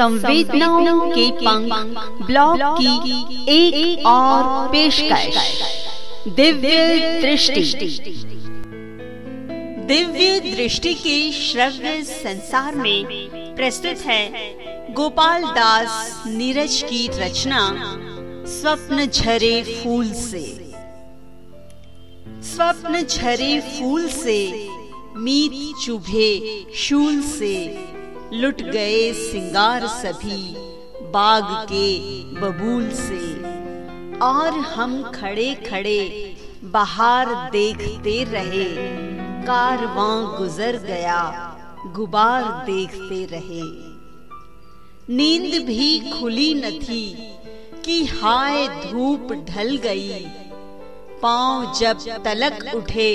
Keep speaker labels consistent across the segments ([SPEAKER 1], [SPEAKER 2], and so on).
[SPEAKER 1] संवेदनाओं के पंख ब्लॉग की एक, और पेशकश। दिव्य दृष्टि। दिव्य दृष्टि के श्रव्य संसार में प्रस्तुत है गोपाल दास नीरज की रचना स्वप्न झरे फूल से। स्वप्न झरे फूल से मीत चुभे शूल से। लुट गए सिंगार सभी, बाग के बबूल से। और हम खड़े खड़े बाहर देखते रहे, कारवां गुजर गया, गुबार देखते रहे। नींद भी खुली न थी कि हाय धूप ढल गई। पाँव जब तलक उठे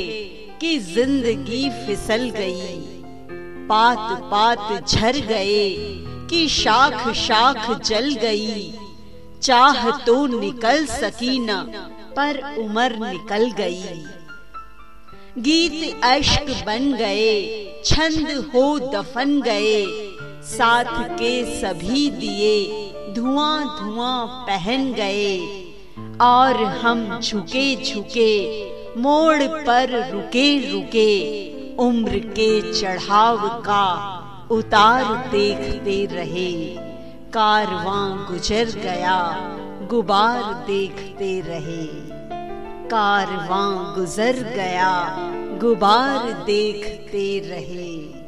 [SPEAKER 1] कि ज़िंदगी फिसल गई। पात पात झर गए, कि शाख शाख जल गई। चाह तो निकल सकी न, पर उमर निकल गई। गीत अश्क बन गए, छंद हो दफन गए। साथ के सभी दिए, धुआँ धुआँ पहन गए। और हम झुके झुके, मोड़ पर रुके रुके उम्र के चढ़ाव का उतार देखते रहे। कारवां गुजर गया, गुबार देखते रहे। कारवां गुजर गया, गुबार देखते रहे।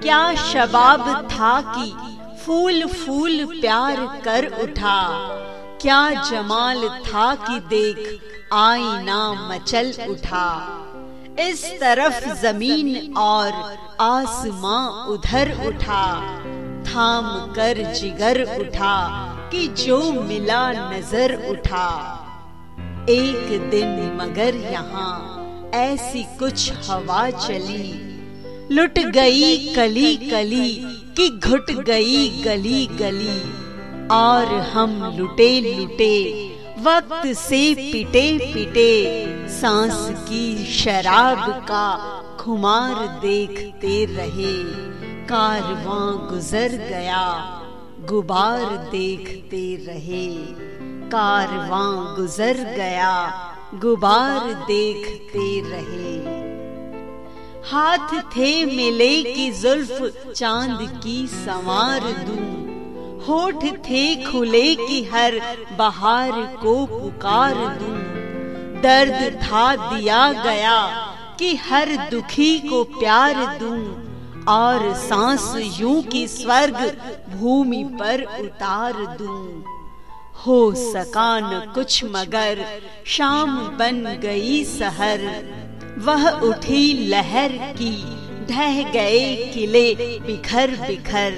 [SPEAKER 1] क्या शबाब था कि फूल फूल प्यार कर उठा। क्या जमाल था कि देख आईना मचल उठा। इस तरफ़ ज़मीन और आसमां उधर उठा। थाम कर जिगर उठा कि जो मिला नज़र उठा। एक दिन मगर यहाँ ऐसी कुछ हवा चली। लुट गई कली कली कि घुट गई गली गली। और हम लुटे लुटे वक्त से पिटे पिटे, सांस की शराब का खुमार देखते रहे। कारवां गुजर गया, गुबार देखते रहे। कारवां गुजर गया, गुबार देखते रहे। हाथ थे मिले की जुल्फ, चाँद की संवार दूँ। होठ थे खुले की हर बहार को पुकार दूँ। दर्द था दिया गया कि हर दुखी को प्यार दूँ। और सांस यूँ की स्वर्ग भूमि पर उतार दूँ। हो सका न कुछ मगर शाम बन गई सहर। वह उठी लहर की, ढह गए किले बिखर बिखर।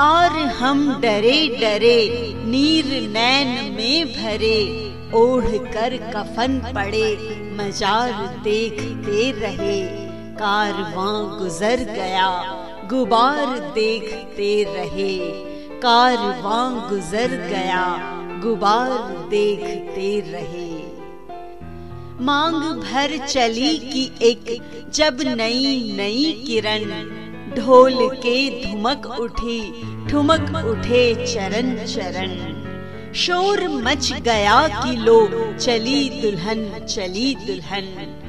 [SPEAKER 1] और हम डरे डरे नीर नैन में भरे, ओढ़ कर कफन पड़े, मजार देखते रहे। कारवां गुजर गया, गुबार देखते रहे। कारवां गुजर गया, गुबार देखते रहे। मांग भर चली की एक, जब नई नई किरण ढोल के धुमक उठी, ठुमक उठे चरण चरण। शोर मच गया कि लो चली दुल्हन चली दुल्हन।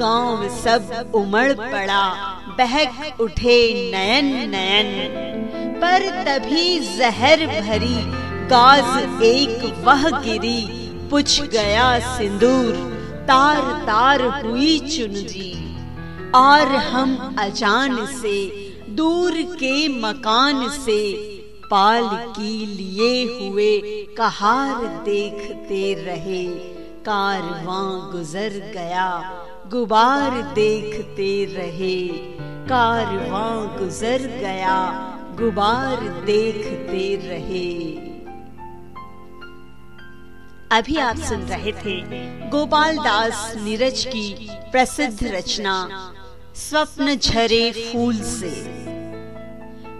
[SPEAKER 1] गाँव सब उमड़ पड़ा, बहक उठे नयन नयन। पर तभी जहर भरी, गाज एक वह गिरी। पुछ गया सिंदूर तार तार हुई चुनरी। और हम अजान से दूर के मकान से पाल की लिए हुए कहार देखते रहे। कारवां गुजर गया, गुबार देखते रहे। कारवां गुजर गया, गुबार देखते रहे। अभी आप सुन रहे थे गोपाल दास नीरज की प्रसिद्ध रचना, स्वप्न झरे फूल से।